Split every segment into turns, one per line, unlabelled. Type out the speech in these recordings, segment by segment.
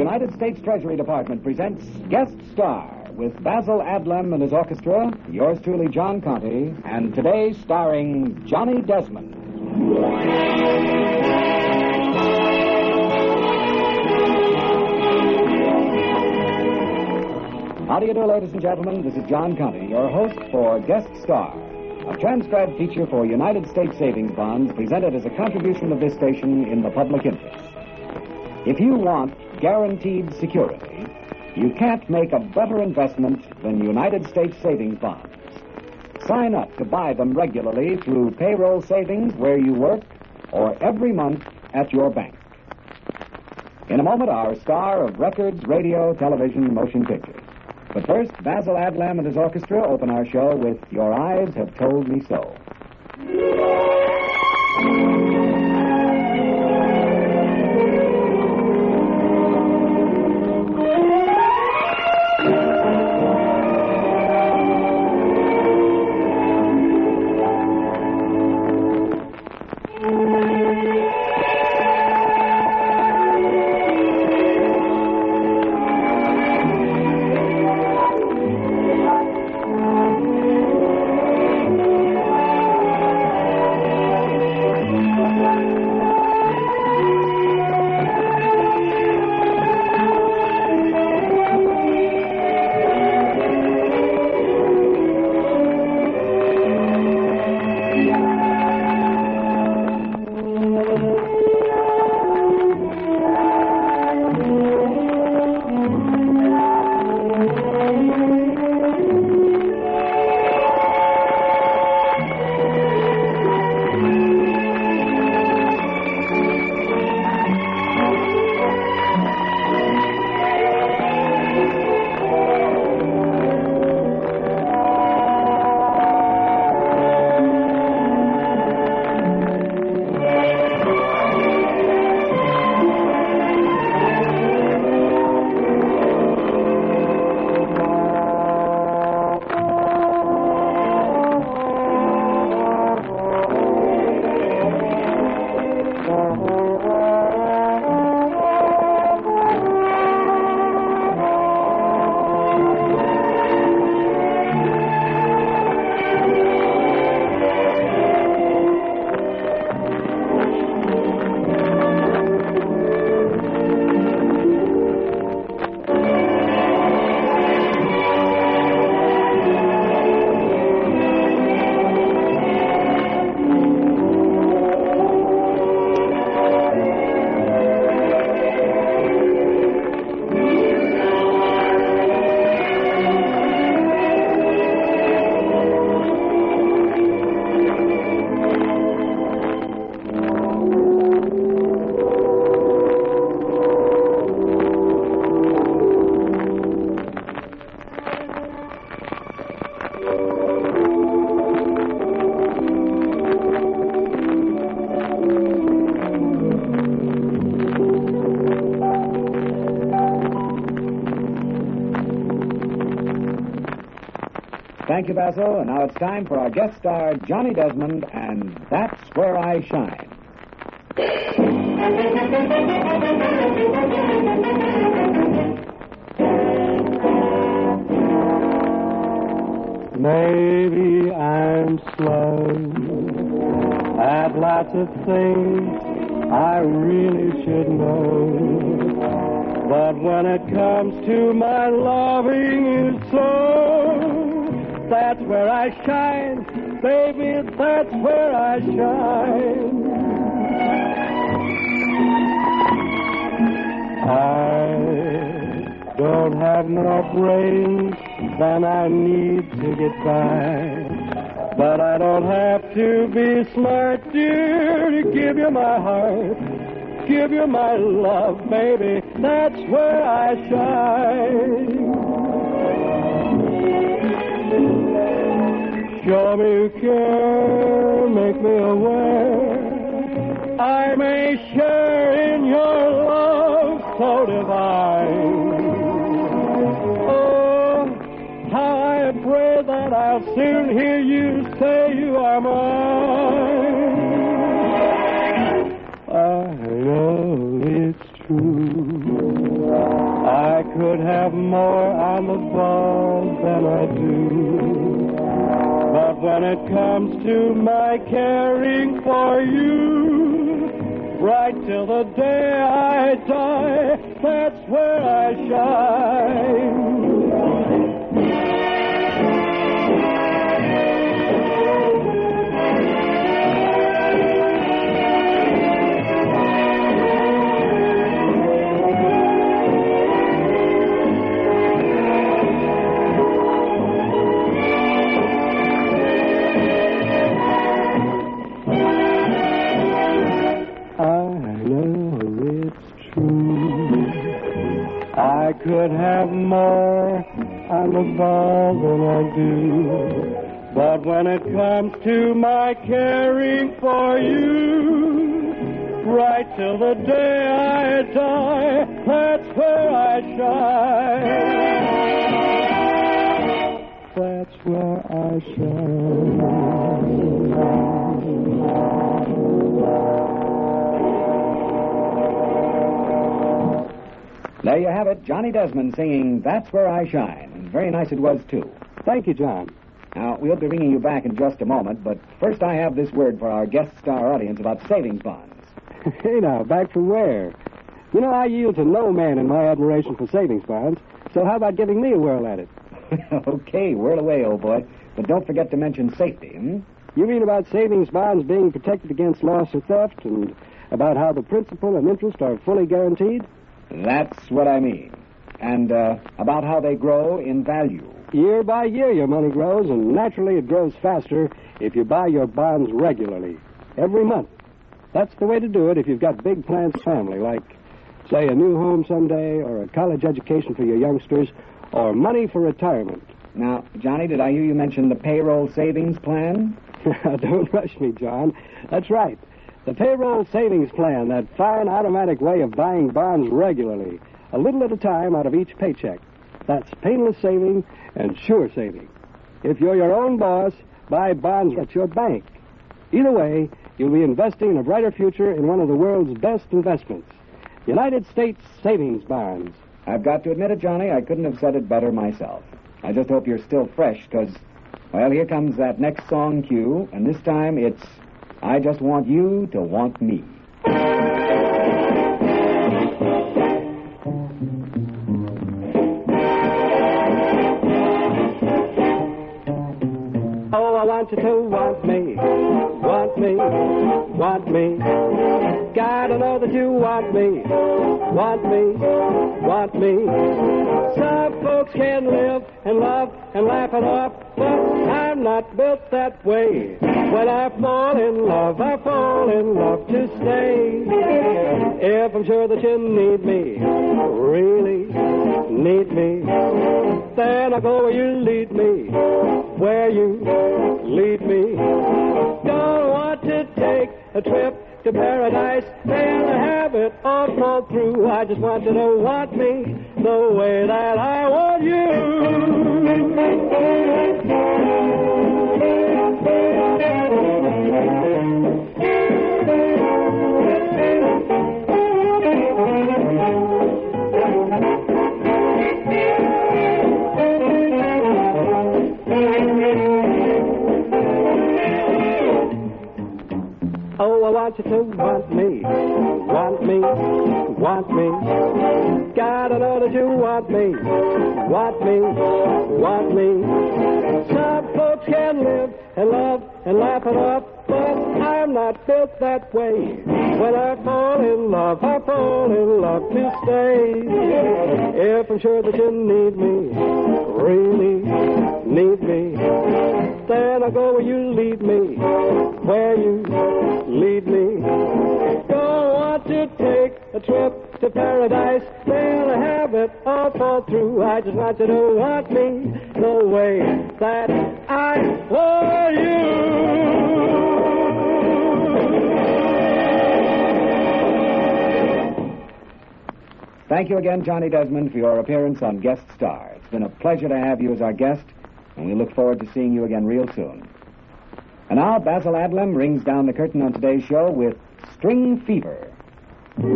United States Treasury Department presents Guest Star with Basil Adlam and his orchestra, yours truly, John Conte, and today starring Johnny Desmond. How do you do, ladies and gentlemen? This is John Conte, your host for Guest Star, a transcribed feature for United States Savings Bonds presented as a contribution of this station in the public interest. If you want guaranteed security, you can't make a better investment than United States Savings Bonds. Sign up to buy them regularly through payroll savings where you work or every month at your bank. In a moment, our star of records, radio, television, motion pictures. But first, Basil Adlam and his orchestra open our show with Your Eyes Have Told Me So. Thank you, Basil. And now it's time for our guest star, Johnny Desmond, and That's Where I Shine.
Maybe I'm slow at lots of things I really should know. But when it comes to my loving you so, that's where I shine, baby, that's where I shine. I don't have no brains than I need to get by. But I don't have to be smart, dear, to give you my heart, give you my love, baby. That's where I shine. Me you care, make me aware. I may share in your love so divine. Oh, how I pray that I'll soon hear you say you are mine. I know it's true. bonds than I do. When it comes to my caring for you, right till the day I die, that's where I shine. Could have more on the ball I do. But when it comes to my caring for you, right till the day I die, that's where I shine. That's where I
There you have it, Johnny Desmond singing That's Where I Shine. And very nice it was, too.
Thank you, John.
Now, we'll be bringing you back in just a moment, but first I have this word for our guest star audience about savings bonds.
Hey now, back to where? You know, I yield to no man in my admiration for savings bonds, so how about giving me a whirl at it?
okay, whirl away, old boy. But don't forget to mention safety, hmm?
You mean about savings bonds being protected against loss or theft, and about how the principal and interest are fully guaranteed?
That's what I mean. And uh, about how they grow in value.
Year by year, your money grows, and naturally it grows faster if you buy your bonds regularly, every month. That's the way to do it if you've got big plans for family, like, say, a new home someday, or a college education for your youngsters, or money for retirement.
Now, Johnny, did I hear you mention the payroll savings plan?
Don't rush me, John. That's right. The payroll savings plan, that fine automatic way of buying bonds regularly, a little at a time out of each paycheck. That's painless saving and sure saving. If you're your own boss, buy bonds at your bank. Either way, you'll be investing in a brighter future in one of the world's best investments United States savings bonds.
I've got to admit it, Johnny, I couldn't have said it better myself. I just hope you're still fresh, because, well, here comes that next song cue, and this time it's I Just Want You to Want Me.
Oh, I want you to want me, want me, want me. Gotta know that you want me, want me, want me. Some folks can live and love and laugh it off, but I'm not built that way. When I fall in love, I fall in love to stay. If I'm sure that you need me, really need me, then I'll go where you lead me, where you lead me. Don't want to take a trip to paradise and have it all fall through. I just want you to want me the way that I want Oh, I want you to want me, want me, want me. Gotta know that you want me, want me, want me. Some folks can live and love and laugh it off, but I'm not built that way. When I fall in love, I fall in love to stay. If I'm sure that you need me, really need me, then I'll go where you lead me, where you lead me. Don't want to take trip to paradise, then have it all fall through. I just want you to want me the way that I want you.
Thank you again, Johnny Desmond, for your appearance on Guest Star. It's been a pleasure to have you as our guest, and we look forward to seeing you again real soon. And now, Basil Adlam rings down the curtain on today's show with String Fever. Thank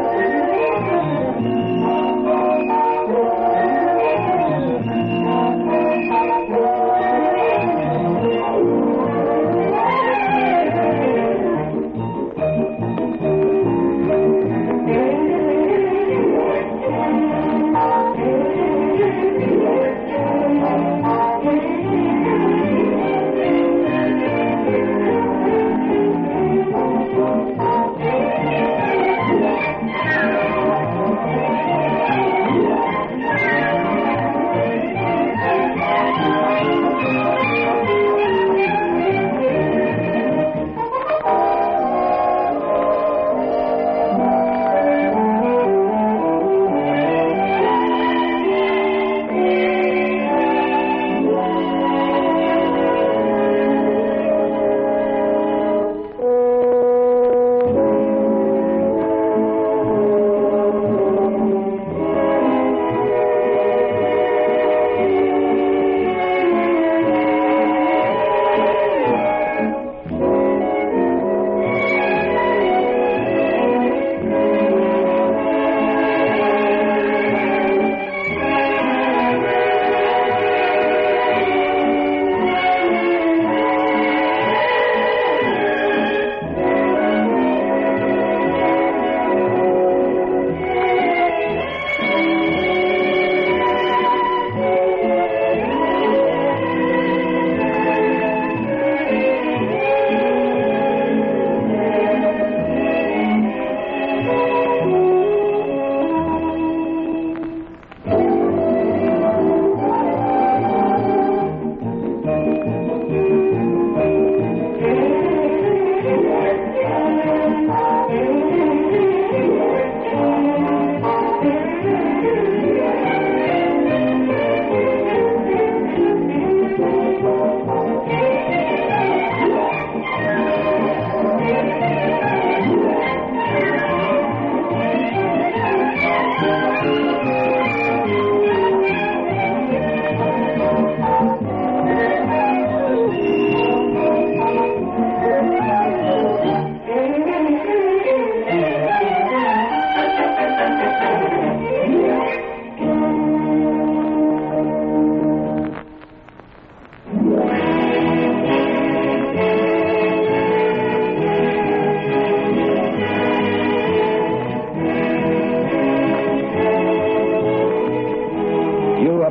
you.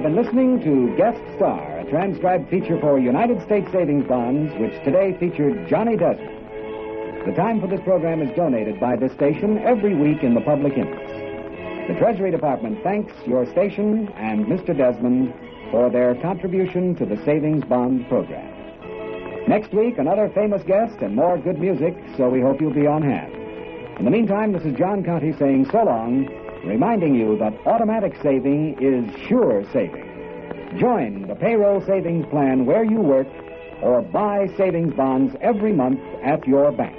Listening to Guest Star, a transcribed feature for United States Savings Bonds, which today featured Johnny Desmond. The time for this program is donated by this station every week in the public interest. The Treasury Department thanks your station and Mr. Desmond for their contribution to the Savings Bond program. Next week, another famous guest and more good music, so we hope you'll be on hand. In the meantime, this is John Conte saying so long, reminding you that automatic saving is sure saving. Join the payroll savings plan where you work or buy savings bonds every month at your bank.